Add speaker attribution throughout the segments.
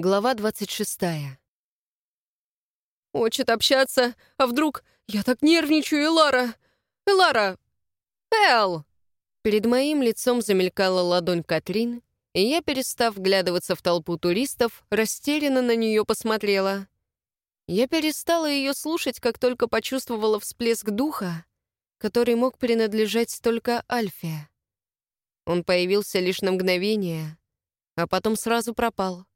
Speaker 1: Глава 26.
Speaker 2: Хочет общаться, а вдруг я так нервничаю, Элара? Элара! Эл!
Speaker 1: Перед моим лицом замелькала ладонь Катрин, и я, перестав вглядываться в толпу туристов, растерянно на нее посмотрела. Я перестала ее слушать, как только почувствовала всплеск духа, который мог принадлежать только Альфе. Он появился лишь на мгновение, а потом сразу пропал.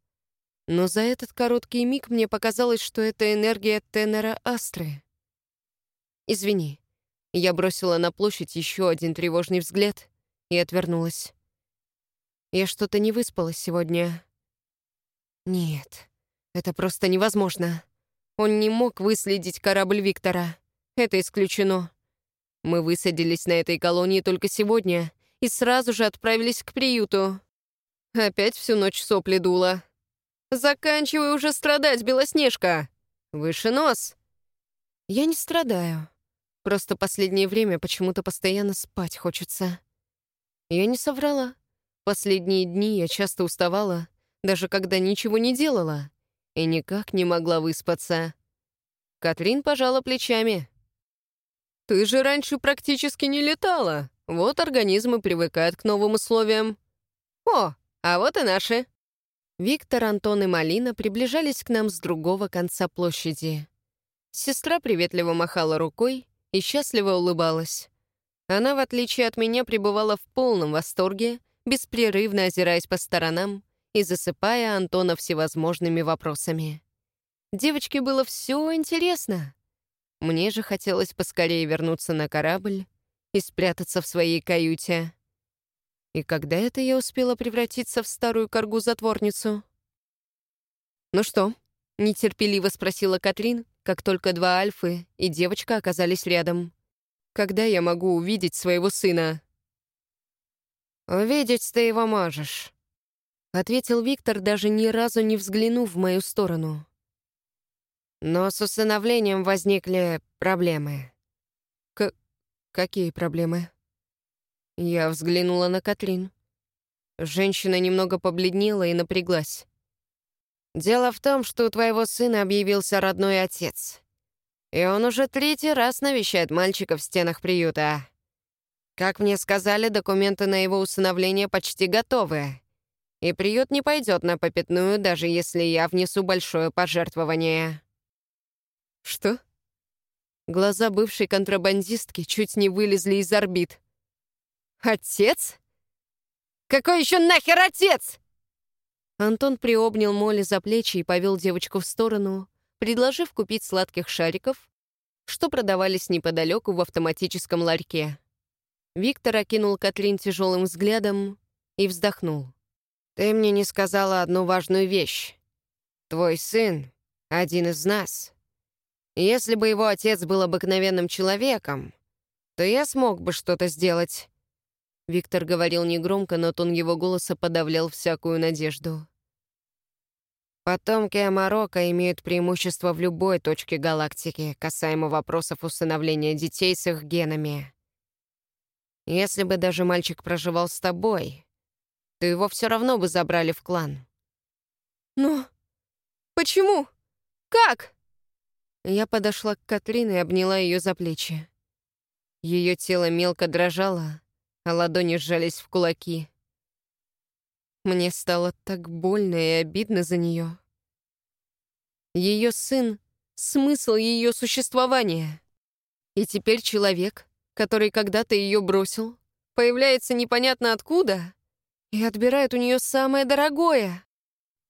Speaker 1: Но за этот короткий миг мне показалось, что это энергия тенора Астры. «Извини». Я бросила на площадь еще один тревожный взгляд и отвернулась. Я что-то не выспалась сегодня. Нет, это просто невозможно. Он не мог выследить корабль Виктора. Это исключено. Мы высадились на этой колонии только сегодня и сразу же отправились к приюту. Опять всю ночь сопли дуло. «Заканчивай уже страдать, Белоснежка! Выше нос!» «Я не страдаю. Просто последнее время почему-то постоянно спать хочется». Я не соврала. Последние дни я часто уставала, даже когда ничего не делала, и никак не могла выспаться. Катрин пожала плечами. «Ты же раньше практически не летала. Вот организмы привыкают к новым условиям. О, а вот и наши!» Виктор, Антон и Малина приближались к нам с другого конца площади. Сестра приветливо махала рукой и счастливо улыбалась. Она, в отличие от меня, пребывала в полном восторге, беспрерывно озираясь по сторонам и засыпая Антона всевозможными вопросами. Девочке было все интересно. Мне же хотелось поскорее вернуться на корабль и спрятаться в своей каюте. И когда это я успела превратиться в старую коргу-затворницу? «Ну что?» — нетерпеливо спросила Катрин, как только два альфы и девочка оказались рядом. «Когда я могу увидеть своего сына?» «Увидеть ты его можешь», — ответил Виктор, даже ни разу не взглянув в мою сторону. «Но с усыновлением возникли проблемы». К какие проблемы?» Я взглянула на Катрин. Женщина немного побледнела и напряглась. «Дело в том, что у твоего сына объявился родной отец. И он уже третий раз навещает мальчика в стенах приюта. Как мне сказали, документы на его усыновление почти готовы. И приют не пойдет на попятную, даже если я внесу большое пожертвование». «Что?» Глаза бывшей контрабандистки чуть не вылезли из орбит. «Отец? Какой еще нахер отец?» Антон приобнял Молли за плечи и повел девочку в сторону, предложив купить сладких шариков, что продавались неподалеку в автоматическом ларьке. Виктор окинул Катрин тяжелым взглядом и вздохнул. «Ты мне не сказала одну важную вещь. Твой сын — один из нас. Если бы его отец был обыкновенным человеком, то я смог бы что-то сделать. Виктор говорил негромко, но тон его голоса подавлял всякую надежду. Потомки Амарока имеют преимущество в любой точке галактики, касаемо вопросов усыновления детей с их генами. Если бы даже мальчик проживал с тобой, то его все равно бы забрали в клан. «Но почему? Как?» Я подошла к Катрин и обняла ее за плечи. Ее тело мелко дрожало, а ладони сжались в кулаки. Мне стало так больно и обидно за нее. Ее сын — смысл ее существования. И теперь человек, который когда-то ее бросил, появляется непонятно откуда и отбирает у нее самое дорогое.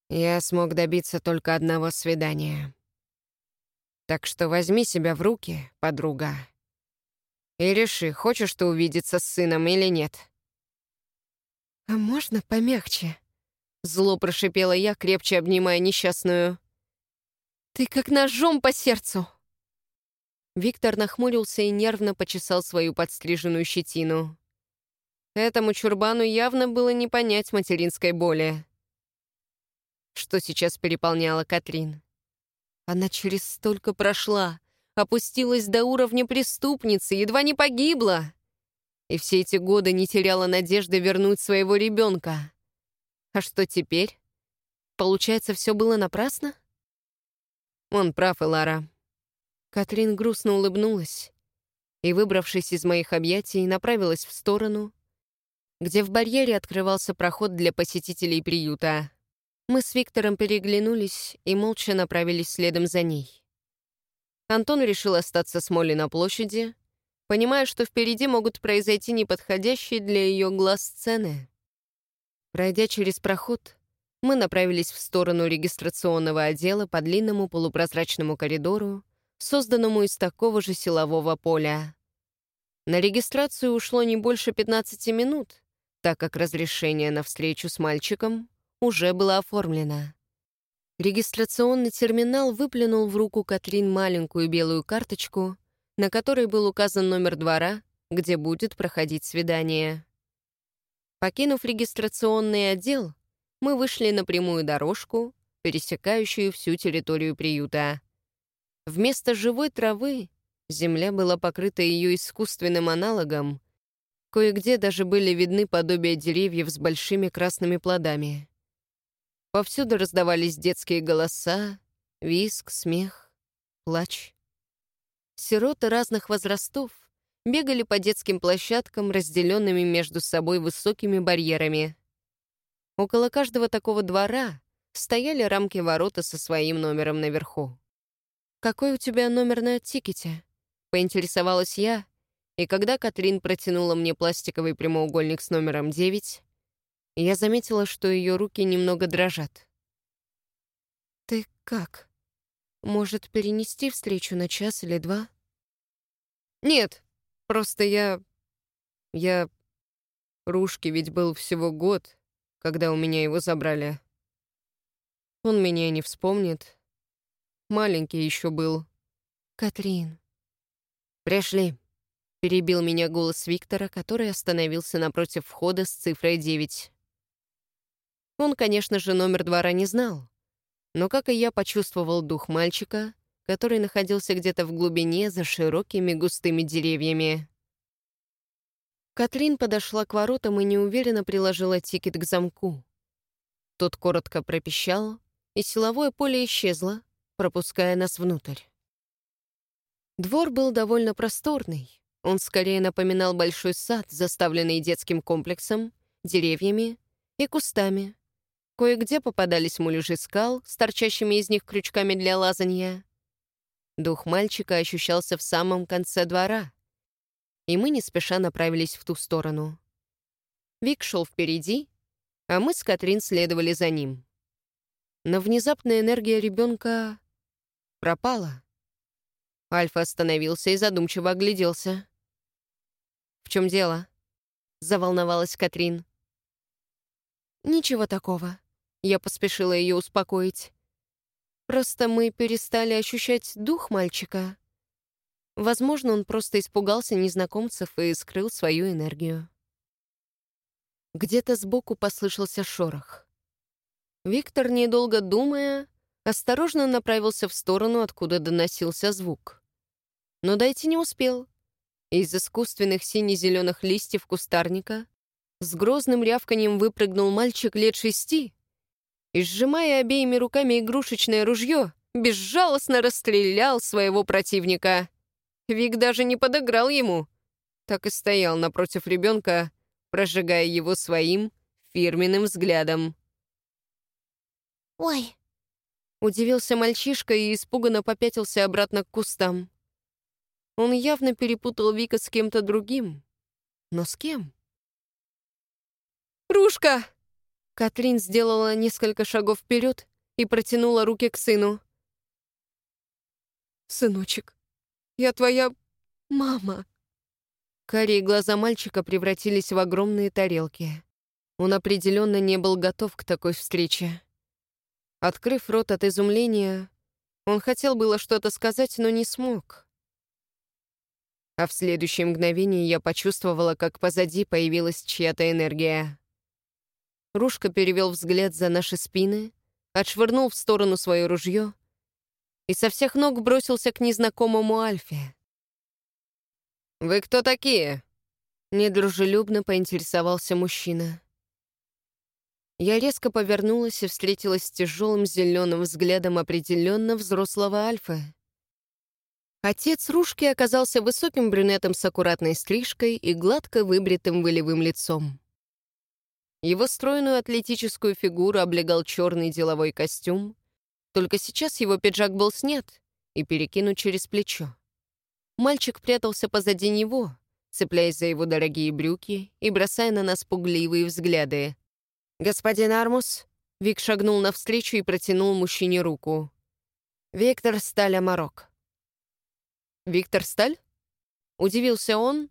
Speaker 1: Я смог добиться только одного свидания. Так что возьми себя в руки, подруга. И реши, хочешь ты увидеться с сыном или нет. «А можно помягче?» Зло прошипела я, крепче обнимая несчастную. «Ты как ножом по сердцу!» Виктор нахмурился и нервно почесал свою подстриженную щетину. Этому чурбану явно было не понять материнской боли. Что сейчас переполняла Катрин? Она через столько прошла, опустилась до уровня преступницы, едва не погибла. И все эти годы не теряла надежды вернуть своего ребенка. А что теперь? Получается, все было напрасно? Он прав, Элара. Катрин грустно улыбнулась и, выбравшись из моих объятий, направилась в сторону, где в барьере открывался проход для посетителей приюта. Мы с Виктором переглянулись и молча направились следом за ней. Антон решил остаться с Молли на площади, понимая, что впереди могут произойти неподходящие для ее глаз сцены. Пройдя через проход, мы направились в сторону регистрационного отдела по длинному полупрозрачному коридору, созданному из такого же силового поля. На регистрацию ушло не больше 15 минут, так как разрешение на встречу с мальчиком уже было оформлено. Регистрационный терминал выплюнул в руку Катрин маленькую белую карточку, на которой был указан номер двора, где будет проходить свидание. Покинув регистрационный отдел, мы вышли на прямую дорожку, пересекающую всю территорию приюта. Вместо живой травы земля была покрыта ее искусственным аналогом, кое-где даже были видны подобия деревьев с большими красными плодами. Повсюду раздавались детские голоса, виск, смех, плач. Сироты разных возрастов бегали по детским площадкам, разделенными между собой высокими барьерами. Около каждого такого двора стояли рамки ворота со своим номером наверху. «Какой у тебя номер на тикете?» — поинтересовалась я, и когда Катрин протянула мне пластиковый прямоугольник с номером 9, я заметила, что ее руки немного дрожат. «Ты как? Может, перенести встречу на час или два?» «Нет, просто я... я... Рушке ведь был всего год, когда у меня его забрали. Он меня не вспомнит. Маленький еще был. Катрин. Пришли. Перебил меня голос Виктора, который остановился напротив входа с цифрой 9. Он, конечно же, номер двора не знал. Но, как и я, почувствовал дух мальчика, который находился где-то в глубине за широкими густыми деревьями. Катрин подошла к воротам и неуверенно приложила тикет к замку. Тот коротко пропищал, и силовое поле исчезло, пропуская нас внутрь. Двор был довольно просторный. Он скорее напоминал большой сад, заставленный детским комплексом, деревьями и кустами. Кое-где попадались муляжи скал с торчащими из них крючками для лазанья. Дух мальчика ощущался в самом конце двора, и мы не спеша направились в ту сторону. Вик шел впереди, а мы с Катрин следовали за ним. Но внезапная энергия ребенка пропала. Альфа остановился и задумчиво огляделся. «В чем дело?» — заволновалась Катрин. «Ничего такого», — я поспешила ее успокоить. «Просто мы перестали ощущать дух мальчика. Возможно, он просто испугался незнакомцев и скрыл свою энергию. Где-то сбоку послышался шорох. Виктор, недолго думая, осторожно направился в сторону, откуда доносился звук. Но дойти не успел. Из искусственных сине-зеленых листьев кустарника с грозным рявканием выпрыгнул мальчик лет шести и, сжимая обеими руками игрушечное ружье, безжалостно расстрелял своего противника. Вик даже не подыграл ему. Так и стоял напротив ребенка, прожигая его своим фирменным взглядом.
Speaker 2: «Ой!»
Speaker 1: Удивился мальчишка и испуганно попятился обратно к кустам. Он явно перепутал Вика с кем-то другим. Но с кем? «Рушка!» Катрин сделала несколько шагов вперед и протянула руки к сыну. «Сыночек, я твоя мама». Карие глаза мальчика превратились в огромные тарелки. Он определенно не был готов к такой встрече. Открыв рот от изумления, он хотел было что-то сказать, но не смог. А в следующее мгновение я почувствовала, как позади появилась чья-то энергия. Рушка перевел взгляд за наши спины, отшвырнул в сторону свое ружье и со всех ног бросился к незнакомому Альфе. «Вы кто такие?» — недружелюбно поинтересовался мужчина. Я резко повернулась и встретилась с тяжелым зеленым взглядом определенно взрослого Альфы. Отец Рушки оказался высоким брюнетом с аккуратной стрижкой и гладко выбритым волевым лицом. Его стройную атлетическую фигуру облегал черный деловой костюм, только сейчас его пиджак был снят и перекинут через плечо. Мальчик прятался позади него, цепляясь за его дорогие брюки и бросая на нас пугливые взгляды. «Господин Армус?» Вик шагнул навстречу и протянул мужчине руку. «Виктор Сталя Марок». «Виктор Сталь?» Удивился он,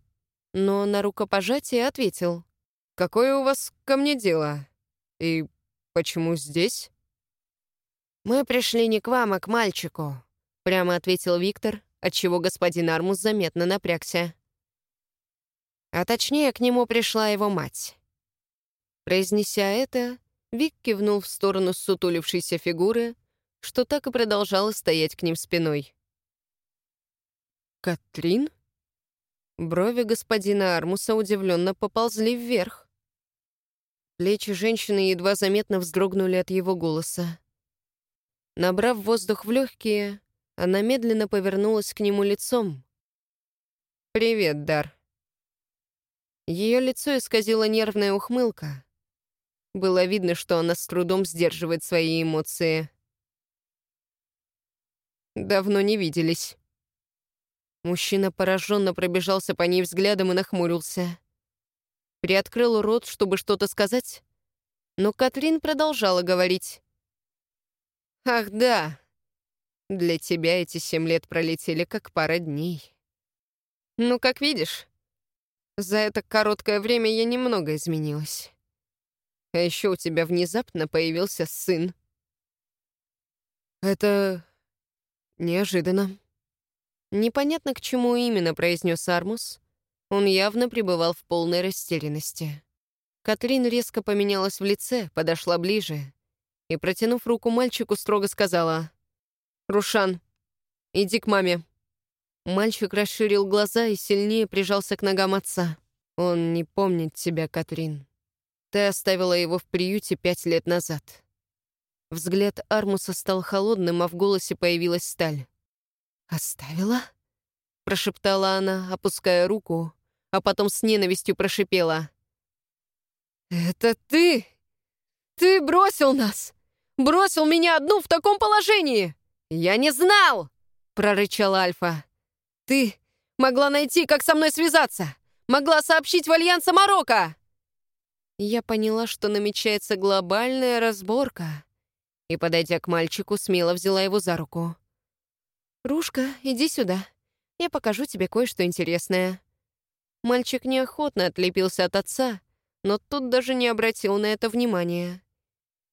Speaker 1: но на рукопожатие ответил. «Какое у вас ко мне дело? И почему здесь?» «Мы пришли не к вам, а к мальчику», — прямо ответил Виктор, отчего господин Армус заметно напрягся. А точнее, к нему пришла его мать. Произнеся это, Вик кивнул в сторону сутулившейся фигуры, что так и продолжала стоять к ним спиной. «Катрин?» Брови господина Армуса удивленно поползли вверх. Плечи женщины едва заметно вздрогнули от его голоса. Набрав воздух в легкие, она медленно повернулась к нему лицом. «Привет, Дар». Ее лицо исказила нервная ухмылка. Было видно, что она с трудом сдерживает свои эмоции. «Давно не виделись». Мужчина пораженно пробежался по ней взглядом и нахмурился. Приоткрыл рот, чтобы что-то сказать, но Катрин продолжала говорить. «Ах да, для тебя эти семь лет пролетели как пара дней. Ну, как видишь, за это короткое время я немного изменилась. А еще у тебя внезапно появился сын. Это неожиданно. Непонятно, к чему именно произнес Армус. Он явно пребывал в полной растерянности. Катрин резко поменялась в лице, подошла ближе и, протянув руку мальчику, строго сказала «Рушан, иди к маме». Мальчик расширил глаза и сильнее прижался к ногам отца. «Он не помнит тебя, Катрин. Ты оставила его в приюте пять лет назад». Взгляд Армуса стал холодным, а в голосе появилась сталь. «Оставила?» — прошептала она, опуская руку, а потом с ненавистью прошипела. «Это ты? Ты бросил нас! Бросил меня одну в таком положении! Я не знал!» — прорычал Альфа. «Ты могла найти, как со мной связаться! Могла сообщить в Альянса Марокко!» Я поняла, что намечается глобальная разборка, и, подойдя к мальчику, смело взяла его за руку. «Рушка, иди сюда. Я покажу тебе кое-что интересное». Мальчик неохотно отлепился от отца, но тут даже не обратил на это внимания.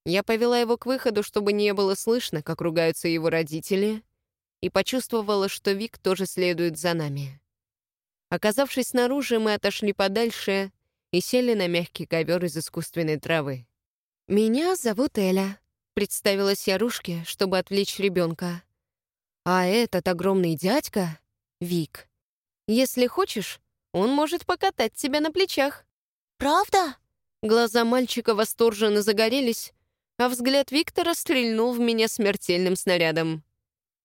Speaker 1: Я повела его к выходу, чтобы не было слышно, как ругаются его родители, и почувствовала, что Вик тоже следует за нами. Оказавшись снаружи, мы отошли подальше и сели на мягкий ковер из искусственной травы. «Меня зовут Эля», — представилась я Рушке, чтобы отвлечь ребенка. А этот огромный дядька — Вик. Если хочешь, он может покатать тебя на плечах.
Speaker 3: «Правда?»
Speaker 1: Глаза мальчика восторженно загорелись, а взгляд Виктора стрельнул в меня смертельным снарядом.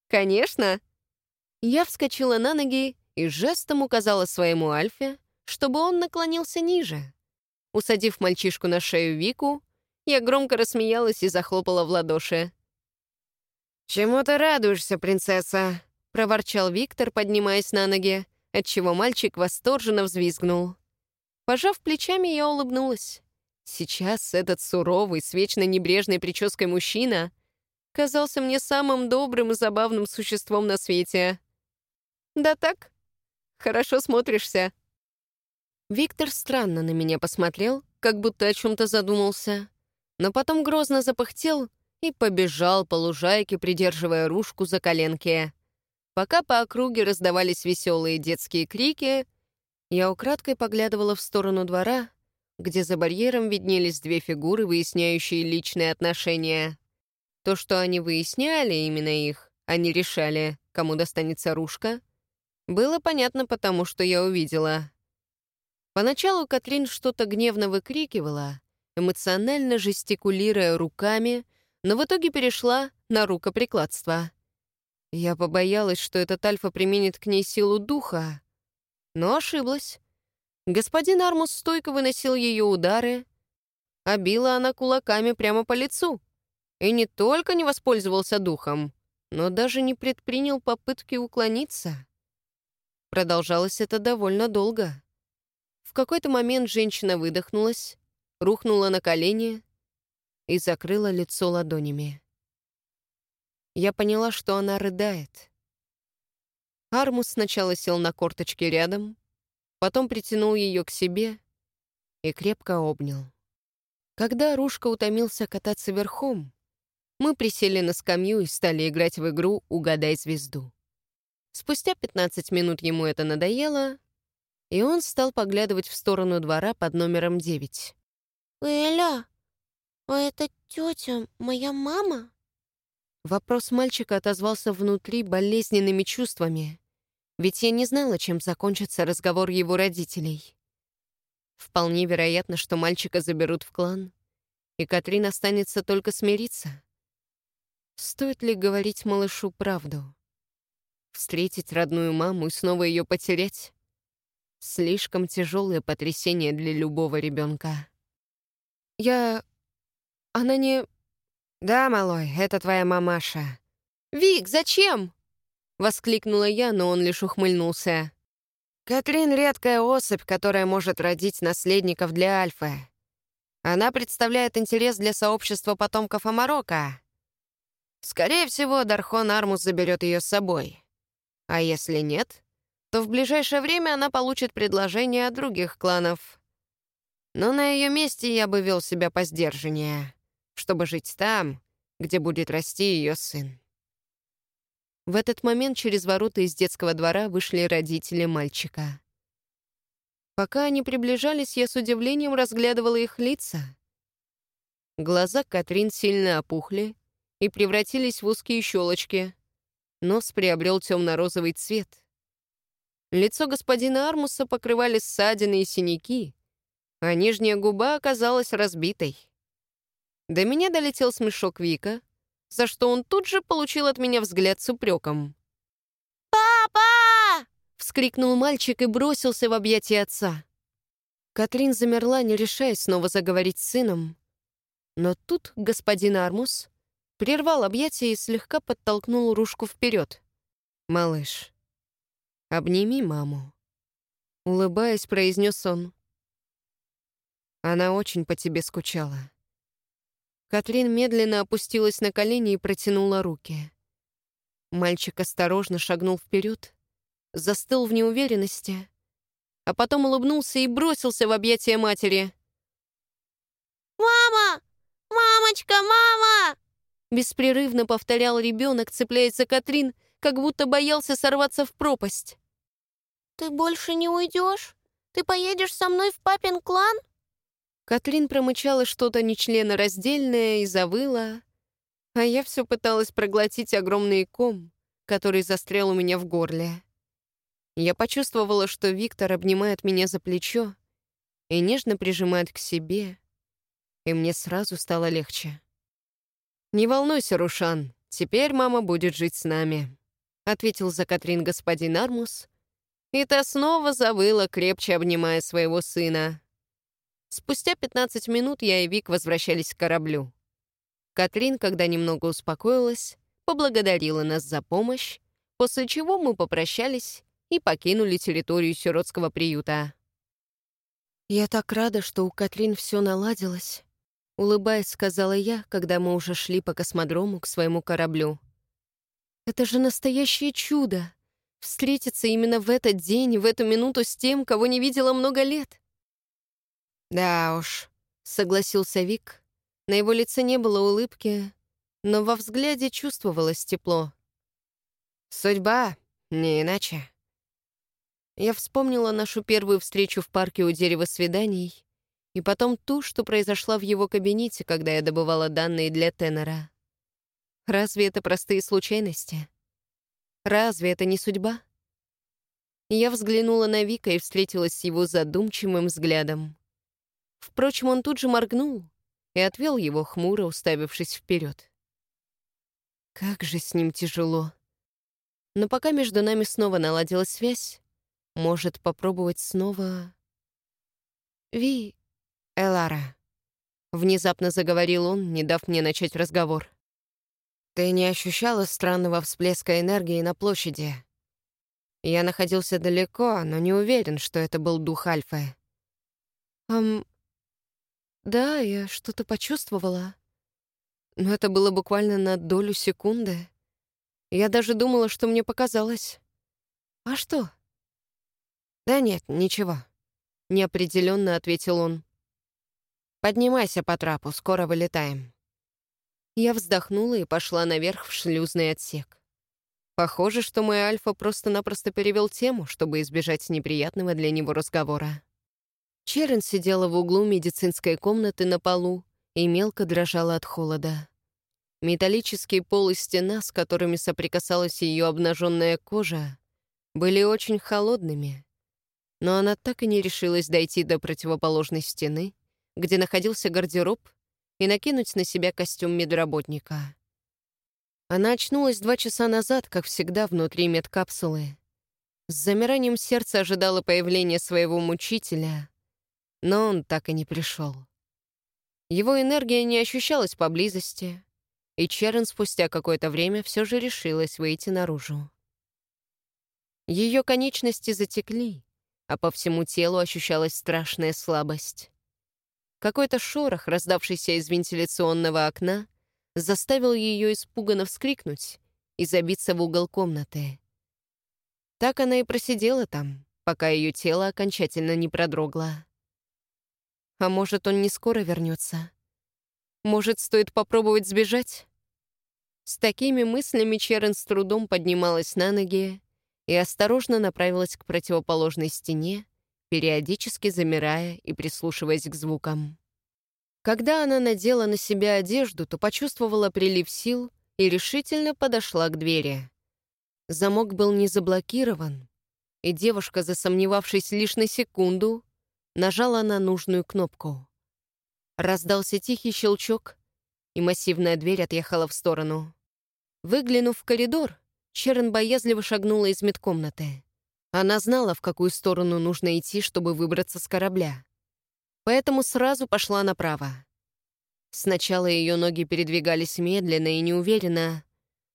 Speaker 1: «Конечно!» Я вскочила на ноги и жестом указала своему Альфе, чтобы он наклонился ниже. Усадив мальчишку на шею Вику, я громко рассмеялась и захлопала в ладоши. «Чему ты радуешься, принцесса?» — проворчал Виктор, поднимаясь на ноги, отчего мальчик восторженно взвизгнул. Пожав плечами, я улыбнулась. Сейчас этот суровый, с вечно небрежной прической мужчина казался мне самым добрым и забавным существом на свете. «Да так? Хорошо смотришься». Виктор странно на меня посмотрел, как будто о чем-то задумался, но потом грозно запыхтел и побежал по лужайке, придерживая ружку за коленки. Пока по округе раздавались веселые детские крики, я украдкой поглядывала в сторону двора, где за барьером виднелись две фигуры, выясняющие личные отношения. То, что они выясняли именно их, они решали, кому достанется ружка, было понятно потому, что я увидела. Поначалу Катрин что-то гневно выкрикивала, эмоционально жестикулируя руками, но в итоге перешла на рукоприкладство. Я побоялась, что этот альфа применит к ней силу духа, но ошиблась. Господин Армус стойко выносил ее удары, а била она кулаками прямо по лицу. И не только не воспользовался духом, но даже не предпринял попытки уклониться. Продолжалось это довольно долго. В какой-то момент женщина выдохнулась, рухнула на колени и закрыла лицо ладонями. Я поняла, что она рыдает. Армус сначала сел на корточки рядом, потом притянул ее к себе и крепко обнял. Когда Рушка утомился кататься верхом, мы присели на скамью и стали играть в игру «Угадай звезду». Спустя 15 минут ему это надоело, и он стал поглядывать в сторону двора под номером 9.
Speaker 3: «Эля, а это тетя моя мама?»
Speaker 1: Вопрос мальчика отозвался внутри болезненными чувствами, ведь я не знала, чем закончится разговор его родителей. Вполне вероятно, что мальчика заберут в клан, и Катрин останется только смириться. Стоит ли говорить малышу правду? Встретить родную маму и снова ее потерять? Слишком тяжелое потрясение для любого ребенка. Я... Она не... Да, малой, это твоя мамаша. «Вик, зачем?» — воскликнула я, но он лишь ухмыльнулся. Катрин — редкая особь, которая может родить наследников для Альфы. Она представляет интерес для сообщества потомков Амарока. Скорее всего, Дархон Армус заберет ее с собой. А если нет, то в ближайшее время она получит предложение от других кланов. Но на ее месте я бы вел себя по сдержаннее, чтобы жить там, где будет расти ее сын. В этот момент через ворота из детского двора вышли родители мальчика. Пока они приближались, я с удивлением разглядывала их лица. Глаза Катрин сильно опухли, и превратились в узкие щелочки. Нос приобрел темно-розовый цвет. Лицо господина Армуса покрывали ссадины и синяки, а нижняя губа оказалась разбитой. До меня долетел смешок Вика, за что он тут же получил от меня взгляд с упреком.
Speaker 3: «Папа!»
Speaker 1: — вскрикнул мальчик и бросился в объятия отца. Катрин замерла, не решаясь снова заговорить с сыном. Но тут господин Армус прервал объятия и слегка подтолкнул Рушку вперед. «Малыш, обними маму», — улыбаясь, произнес он. Она очень по тебе скучала. Катрин медленно опустилась на колени и протянула руки. Мальчик осторожно шагнул вперед, застыл в неуверенности, а потом улыбнулся и бросился в объятия матери.
Speaker 3: «Мама! Мамочка, мама!»
Speaker 1: Беспрерывно повторял ребенок, цепляясь за Катрин, как будто боялся сорваться в пропасть.
Speaker 3: «Ты больше не уйдешь? Ты поедешь со мной в папин клан?»
Speaker 1: Катрин промычала что-то нечленораздельное и завыла, а я все пыталась проглотить огромный ком, который застрял у меня в горле. Я почувствовала, что Виктор обнимает меня за плечо и нежно прижимает к себе, и мне сразу стало легче. «Не волнуйся, Рушан, теперь мама будет жить с нами», — ответил за Катрин господин Армус, и та снова завыла, крепче обнимая своего сына. Спустя 15 минут я и Вик возвращались к кораблю. Катрин, когда немного успокоилась, поблагодарила нас за помощь, после чего мы попрощались и покинули территорию сиротского приюта. «Я так рада, что у Катрин все наладилось», Улыбаясь, сказала я, когда мы уже шли по космодрому к своему кораблю. «Это же настоящее чудо! Встретиться именно в этот день, в эту минуту с тем, кого не видела много лет!» «Да уж», — согласился Вик. На его лице не было улыбки, но во взгляде чувствовалось тепло. «Судьба, не иначе». Я вспомнила нашу первую встречу в парке у дерева свиданий и потом ту, что произошла в его кабинете, когда я добывала данные для Теннера. Разве это простые случайности? Разве это не судьба? Я взглянула на Вика и встретилась с его задумчивым взглядом. Впрочем, он тут же моргнул, и отвел его хмуро, уставившись вперед. Как же с ним тяжело. Но пока между нами снова наладилась связь, может попробовать снова... «Ви, Элара», — внезапно заговорил он, не дав мне начать разговор. «Ты не ощущала странного всплеска энергии на площади?» Я находился далеко, но не уверен, что это был дух Альфы.
Speaker 2: «Эм, да, я что-то почувствовала. Но это было буквально на долю секунды. Я даже думала, что мне показалось. А что?»
Speaker 1: «Да нет, ничего», — неопределенно ответил он. «Поднимайся по трапу, скоро вылетаем». Я вздохнула и пошла наверх в шлюзный отсек. Похоже, что мой Альфа просто-напросто перевел тему, чтобы избежать неприятного для него разговора. Черен сидела в углу медицинской комнаты на полу и мелко дрожала от холода. Металлический пол и стена, с которыми соприкасалась ее обнаженная кожа, были очень холодными, но она так и не решилась дойти до противоположной стены, где находился гардероб, и накинуть на себя костюм медработника. Она очнулась два часа назад, как всегда, внутри медкапсулы. С замиранием сердца ожидала появления своего мучителя, но он так и не пришел. Его энергия не ощущалась поблизости, и Черен спустя какое-то время все же решилась выйти наружу. Ее конечности затекли, а по всему телу ощущалась страшная слабость. Какой-то шорох, раздавшийся из вентиляционного окна, заставил ее испуганно вскрикнуть и забиться в угол комнаты. Так она и просидела там, пока ее тело окончательно не продрогло. А может, он не скоро вернется? Может, стоит попробовать сбежать? С такими мыслями Черен с трудом поднималась на ноги и осторожно направилась к противоположной стене, периодически замирая и прислушиваясь к звукам. Когда она надела на себя одежду, то почувствовала прилив сил и решительно подошла к двери. Замок был не заблокирован, и девушка, засомневавшись лишь на секунду, нажала на нужную кнопку. Раздался тихий щелчок, и массивная дверь отъехала в сторону. Выглянув в коридор, Черн боязливо шагнула из медкомнаты. Она знала, в какую сторону нужно идти, чтобы выбраться с корабля поэтому сразу пошла направо. Сначала ее ноги передвигались медленно и неуверенно,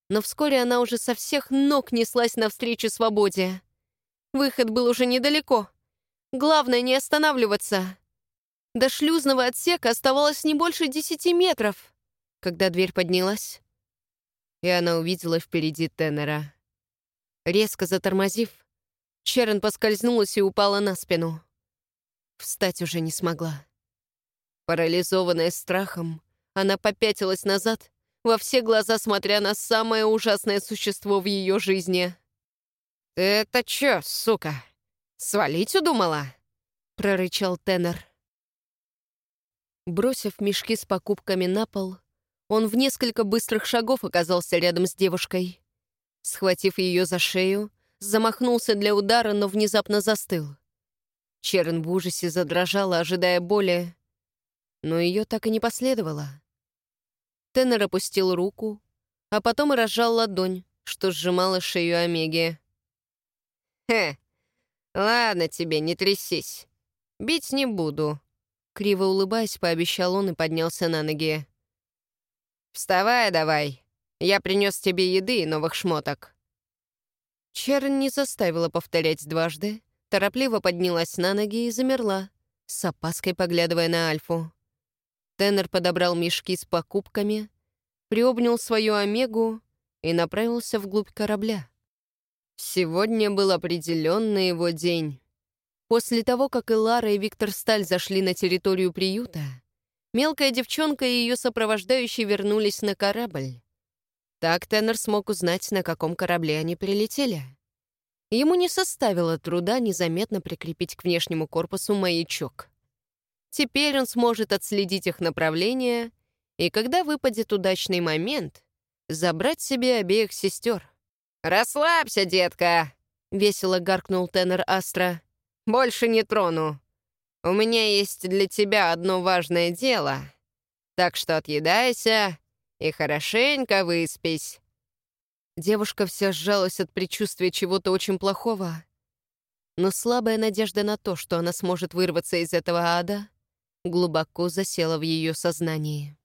Speaker 1: но вскоре она уже со всех ног неслась навстречу свободе. Выход был уже недалеко. Главное — не останавливаться. До шлюзного отсека оставалось не больше десяти метров, когда дверь поднялась, и она увидела впереди Теннера. Резко затормозив, Черен поскользнулась и упала на спину. Встать уже не смогла. Парализованная страхом, она попятилась назад, во все глаза смотря на самое ужасное существо в ее жизни. «Ты это чё, сука, свалить удумала?» — прорычал Теннер. Бросив мешки с покупками на пол, он в несколько быстрых шагов оказался рядом с девушкой. Схватив ее за шею, замахнулся для удара, но внезапно застыл. Черн в ужасе задрожала, ожидая боли, но ее так и не последовало. Теннер опустил руку, а потом и разжал ладонь, что сжимала шею Омеги. «Хе, ладно тебе, не трясись. Бить не буду», — криво улыбаясь, пообещал он и поднялся на ноги. «Вставай давай, я принес тебе еды и новых шмоток». Черн не заставила повторять дважды, торопливо поднялась на ноги и замерла, с опаской поглядывая на Альфу. Теннер подобрал мешки с покупками, приобнял свою Омегу и направился вглубь корабля. Сегодня был определенный его день. После того, как Элара и Виктор Сталь зашли на территорию приюта, мелкая девчонка и ее сопровождающие вернулись на корабль. Так Теннер смог узнать, на каком корабле они прилетели. Ему не составило труда незаметно прикрепить к внешнему корпусу маячок. Теперь он сможет отследить их направление и, когда выпадет удачный момент, забрать себе обеих сестер. «Расслабься, детка!» — весело гаркнул тенор Астра. «Больше не трону. У меня есть для тебя одно важное дело. Так что отъедайся и хорошенько выспись».
Speaker 2: Девушка вся сжалась от предчувствия чего-то очень плохого. Но слабая надежда на то, что она сможет вырваться из этого ада, глубоко засела в ее сознании.